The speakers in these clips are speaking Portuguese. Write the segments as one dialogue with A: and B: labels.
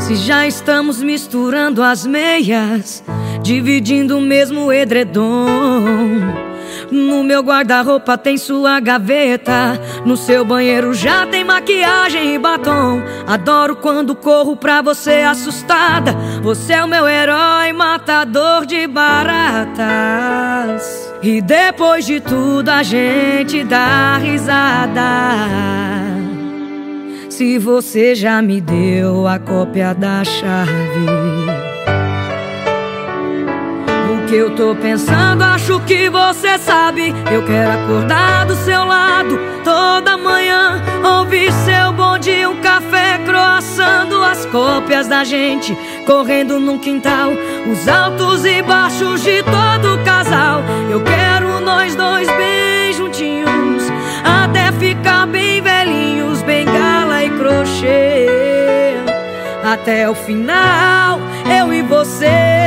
A: Se já estamos misturando as meias, dividindo o mesmo edredom. No meu guarda-roupa tem sua gaveta. No seu banheiro já tem maquiagem e batom. Adoro quando corro pra você assustada. Você é o meu herói, matador de baratas. E depois de tudo a gente dá risada. Se você já me deu a cópia da chave. O que eu tô pensando, acho que você sabe. Eu quero acordar do seu lado toda manhã. Ouvir seu bonde, um café croaçando as cópias da gente. Correndo num quintal, os altos e baixos de todo casal. Eu quero nós dois bem juntinhos, até ficar bem velhinhos, bem crochê até o final, eu e você.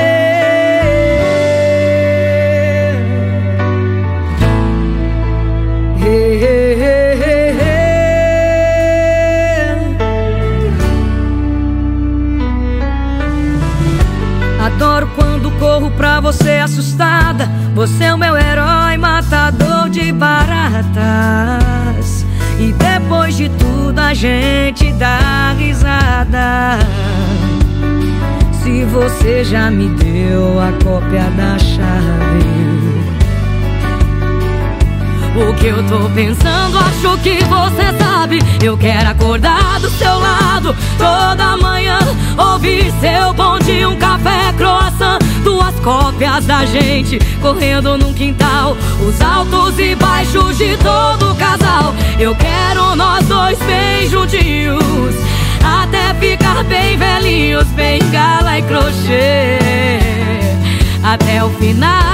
A: Adoro quando corro pra você assustada. Você é o meu herói, matador de baratas. E depois de tudo a gente dá risada Se você já me deu a cópia da chave o que eu tô pensando, acho que você sabe. Eu quero acordar do seu lado toda manhã. Ouvir seu bom dia, um café croissant. Duas cópias da gente correndo num quintal. Os altos e baixos de todo casal. Eu quero nós dois bem juntinhos. Até ficar bem velhinhos, bem gala e crochê. Até o final.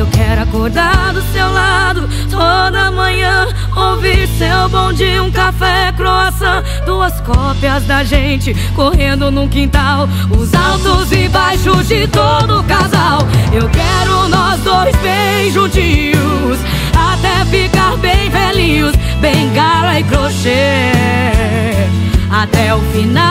A: Eu quero acordar do seu lado toda manhã. Ouvir seu bom dia, um café, croissant. Duas cópias da gente correndo num quintal. Os altos e baixos de todo casal. Eu quero nós dois bem juntinhos. Até ficar bem velhinhos. Bengala e crochê. Até o final.